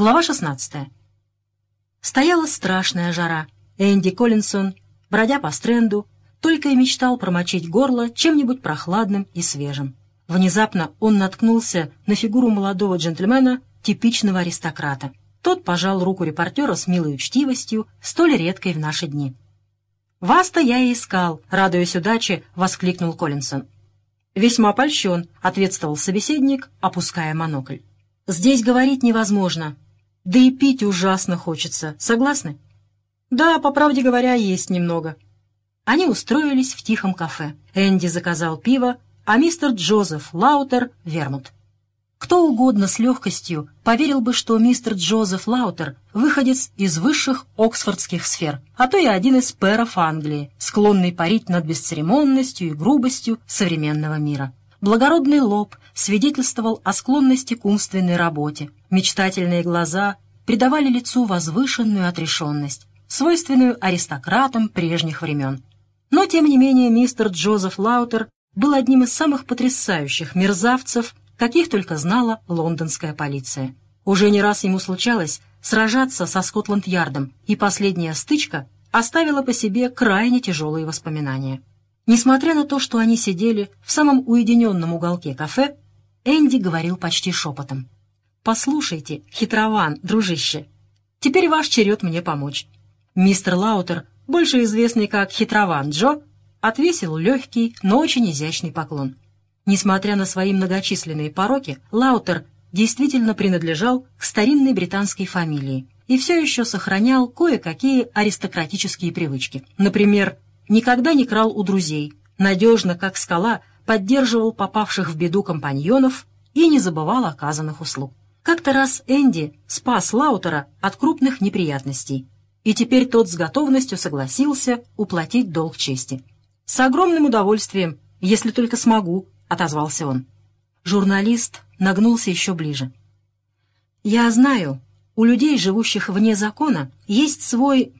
Глава 16. Стояла страшная жара. Энди Коллинсон, бродя по стренду, только и мечтал промочить горло чем-нибудь прохладным и свежим. Внезапно он наткнулся на фигуру молодого джентльмена, типичного аристократа. Тот пожал руку репортера с милой учтивостью, столь редкой в наши дни. «Вас-то я и искал», — радуясь удаче, воскликнул Коллинсон. «Весьма польщен», — ответствовал собеседник, опуская монокль. «Здесь говорить невозможно. Да и пить ужасно хочется. Согласны?» «Да, по правде говоря, есть немного». Они устроились в тихом кафе. Энди заказал пиво, а мистер Джозеф Лаутер — вермут. Кто угодно с легкостью поверил бы, что мистер Джозеф Лаутер — выходец из высших оксфордских сфер, а то и один из пэров Англии, склонный парить над бесцеремонностью и грубостью современного мира. Благородный лоб свидетельствовал о склонности к умственной работе. Мечтательные глаза придавали лицу возвышенную отрешенность, свойственную аристократам прежних времен. Но, тем не менее, мистер Джозеф Лаутер был одним из самых потрясающих мерзавцев, каких только знала лондонская полиция. Уже не раз ему случалось сражаться со Скотланд-Ярдом, и последняя стычка оставила по себе крайне тяжелые воспоминания. Несмотря на то, что они сидели в самом уединенном уголке кафе, Энди говорил почти шепотом. «Послушайте, хитрован, дружище, теперь ваш черед мне помочь». Мистер Лаутер, больше известный как хитрован Джо, отвесил легкий, но очень изящный поклон. Несмотря на свои многочисленные пороки, Лаутер действительно принадлежал к старинной британской фамилии и все еще сохранял кое-какие аристократические привычки. Например, никогда не крал у друзей, надежно, как скала, поддерживал попавших в беду компаньонов и не забывал оказанных услуг. Как-то раз Энди спас Лаутера от крупных неприятностей, и теперь тот с готовностью согласился уплатить долг чести. «С огромным удовольствием, если только смогу», — отозвался он. Журналист нагнулся еще ближе. «Я знаю, у людей, живущих вне закона, есть свой,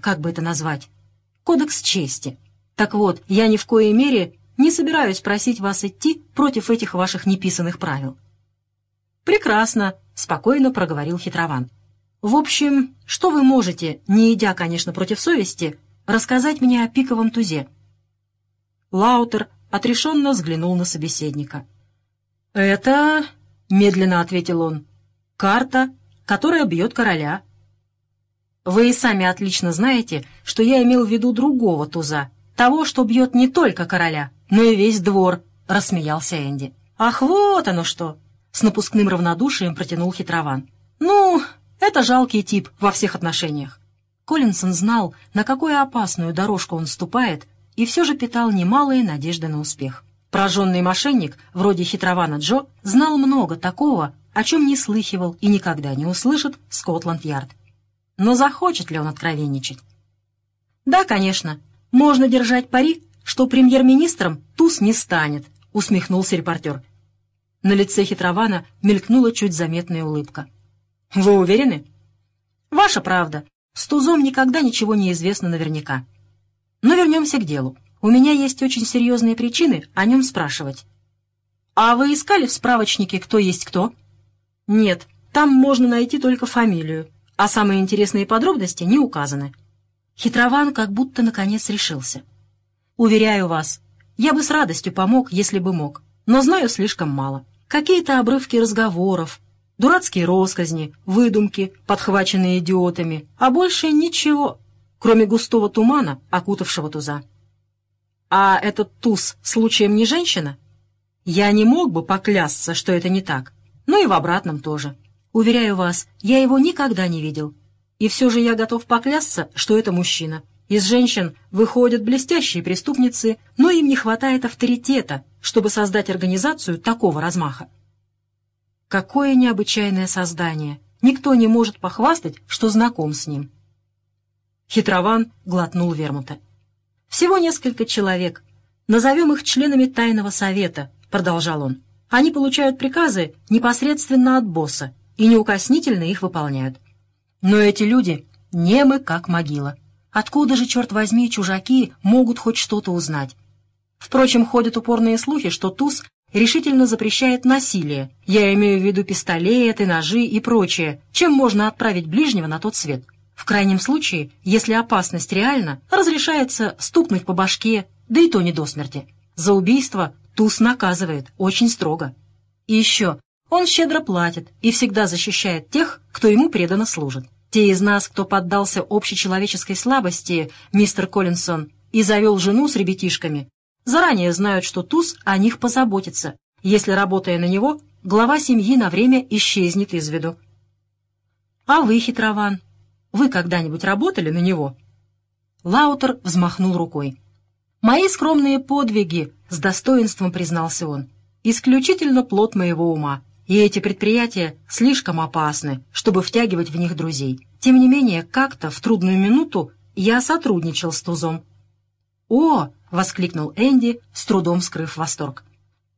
как бы это назвать, кодекс чести. Так вот, я ни в коей мере не собираюсь просить вас идти против этих ваших неписанных правил». «Прекрасно», — спокойно проговорил хитрован. «В общем, что вы можете, не идя, конечно, против совести, рассказать мне о пиковом тузе?» Лаутер отрешенно взглянул на собеседника. «Это...» — медленно ответил он. «Карта, которая бьет короля». «Вы и сами отлично знаете, что я имел в виду другого туза, того, что бьет не только короля, но и весь двор», — рассмеялся Энди. «Ах, вот оно что!» — с напускным равнодушием протянул хитрован. «Ну, это жалкий тип во всех отношениях». Коллинсон знал, на какую опасную дорожку он ступает, и все же питал немалые надежды на успех. Прожженный мошенник, вроде хитрована Джо, знал много такого, о чем не слыхивал и никогда не услышит Скотланд-Ярд. Но захочет ли он откровенничать? «Да, конечно, можно держать пари, что премьер-министром Туз не станет», — усмехнулся репортер. На лице хитрована мелькнула чуть заметная улыбка. «Вы уверены?» «Ваша правда. С Тузом никогда ничего не известно наверняка. Но вернемся к делу. У меня есть очень серьезные причины о нем спрашивать. А вы искали в справочнике «Кто есть кто»? Нет, там можно найти только фамилию, а самые интересные подробности не указаны. Хитрован как будто наконец решился. Уверяю вас, я бы с радостью помог, если бы мог, но знаю слишком мало. Какие-то обрывки разговоров, дурацкие росказни, выдумки, подхваченные идиотами, а больше ничего кроме густого тумана, окутавшего туза. А этот туз случаем не женщина? Я не мог бы поклясться, что это не так. Ну и в обратном тоже. Уверяю вас, я его никогда не видел. И все же я готов поклясться, что это мужчина. Из женщин выходят блестящие преступницы, но им не хватает авторитета, чтобы создать организацию такого размаха. Какое необычайное создание! Никто не может похвастать, что знаком с ним. Хитрован глотнул вермута. «Всего несколько человек. Назовем их членами тайного совета», — продолжал он. «Они получают приказы непосредственно от босса и неукоснительно их выполняют. Но эти люди немы, как могила. Откуда же, черт возьми, чужаки могут хоть что-то узнать? Впрочем, ходят упорные слухи, что Туз решительно запрещает насилие. Я имею в виду пистолеты, ножи и прочее, чем можно отправить ближнего на тот свет. В крайнем случае, если опасность реальна, разрешается стукнуть по башке, да и то не до смерти. За убийство Туз наказывает очень строго. И еще, он щедро платит и всегда защищает тех, кто ему преданно служит. Те из нас, кто поддался общечеловеческой слабости, мистер Коллинсон, и завел жену с ребятишками, заранее знают, что Туз о них позаботится, если, работая на него, глава семьи на время исчезнет из виду. А вы, хитрован, вы когда-нибудь работали на него?» Лаутер взмахнул рукой. «Мои скромные подвиги», — с достоинством признался он, — «исключительно плод моего ума, и эти предприятия слишком опасны, чтобы втягивать в них друзей. Тем не менее, как-то в трудную минуту я сотрудничал с Тузом». «О!» — воскликнул Энди, с трудом скрыв восторг.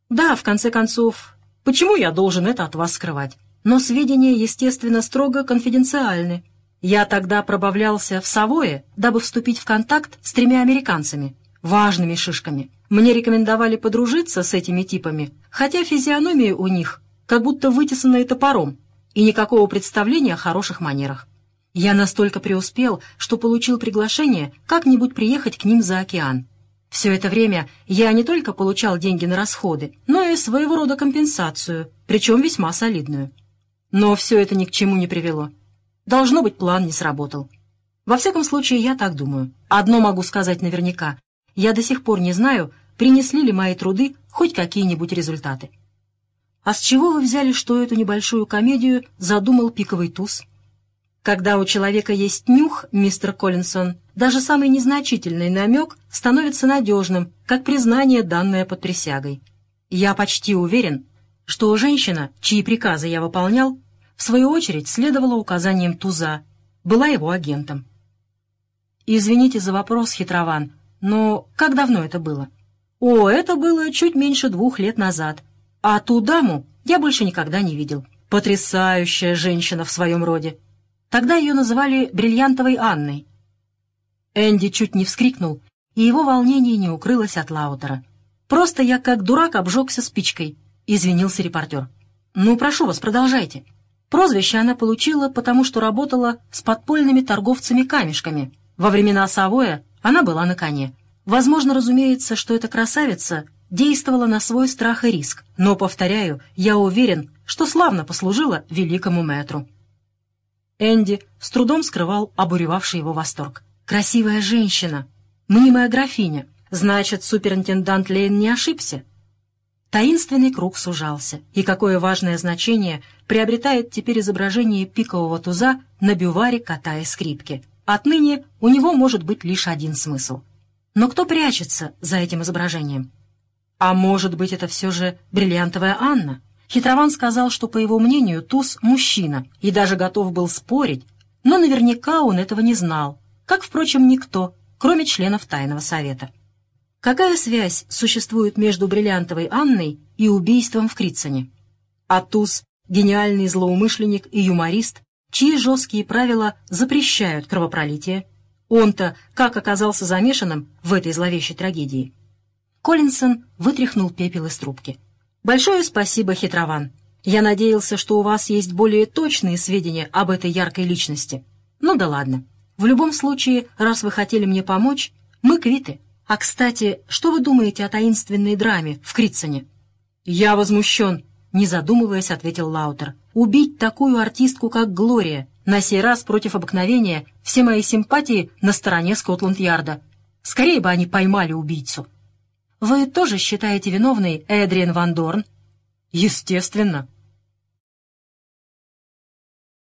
«Да, в конце концов, почему я должен это от вас скрывать? Но сведения, естественно, строго конфиденциальны. Я тогда пробавлялся в Савое, дабы вступить в контакт с тремя американцами, важными шишками. Мне рекомендовали подружиться с этими типами, хотя физиономии у них как будто вытесанные топором и никакого представления о хороших манерах. Я настолько преуспел, что получил приглашение как-нибудь приехать к ним за океан. Все это время я не только получал деньги на расходы, но и своего рода компенсацию, причем весьма солидную. Но все это ни к чему не привело. Должно быть, план не сработал. Во всяком случае, я так думаю. Одно могу сказать наверняка. Я до сих пор не знаю, принесли ли мои труды хоть какие-нибудь результаты. А с чего вы взяли, что эту небольшую комедию задумал пиковый туз? Когда у человека есть нюх, мистер Коллинсон, даже самый незначительный намек становится надежным, как признание, данное под присягой. Я почти уверен, что женщина, чьи приказы я выполнял, в свою очередь, следовала указаниям Туза, была его агентом. «Извините за вопрос, хитрован, но как давно это было?» «О, это было чуть меньше двух лет назад, а ту даму я больше никогда не видел. Потрясающая женщина в своем роде. Тогда ее называли «бриллиантовой Анной». Энди чуть не вскрикнул, и его волнение не укрылось от Лаутера. «Просто я как дурак обжегся спичкой», — извинился репортер. «Ну, прошу вас, продолжайте». Прозвище она получила, потому что работала с подпольными торговцами камешками. Во времена Савоя она была на коне. Возможно, разумеется, что эта красавица действовала на свой страх и риск, но, повторяю, я уверен, что славно послужила великому мэтру. Энди с трудом скрывал обуревавший его восторг. «Красивая женщина! Мнимая графиня! Значит, суперинтендант Лейн не ошибся!» Таинственный круг сужался, и какое важное значение приобретает теперь изображение пикового туза на бюваре кота и скрипки. Отныне у него может быть лишь один смысл. Но кто прячется за этим изображением? А может быть, это все же бриллиантовая Анна? Хитрован сказал, что, по его мнению, туз — мужчина, и даже готов был спорить, но наверняка он этого не знал, как, впрочем, никто, кроме членов Тайного Совета. Какая связь существует между бриллиантовой Анной и убийством в Критсоне? Атус — гениальный злоумышленник и юморист, чьи жесткие правила запрещают кровопролитие. Он-то как оказался замешанным в этой зловещей трагедии? Коллинсон вытряхнул пепел из трубки. «Большое спасибо, хитрован. Я надеялся, что у вас есть более точные сведения об этой яркой личности. Ну да ладно. В любом случае, раз вы хотели мне помочь, мы квиты». «А, кстати, что вы думаете о таинственной драме в Критсоне?» «Я возмущен», — не задумываясь, ответил Лаутер. «Убить такую артистку, как Глория, на сей раз против обыкновения, все мои симпатии на стороне Скотланд-Ярда. Скорее бы они поймали убийцу». «Вы тоже считаете виновной Эдриен Ван Дорн?» «Естественно.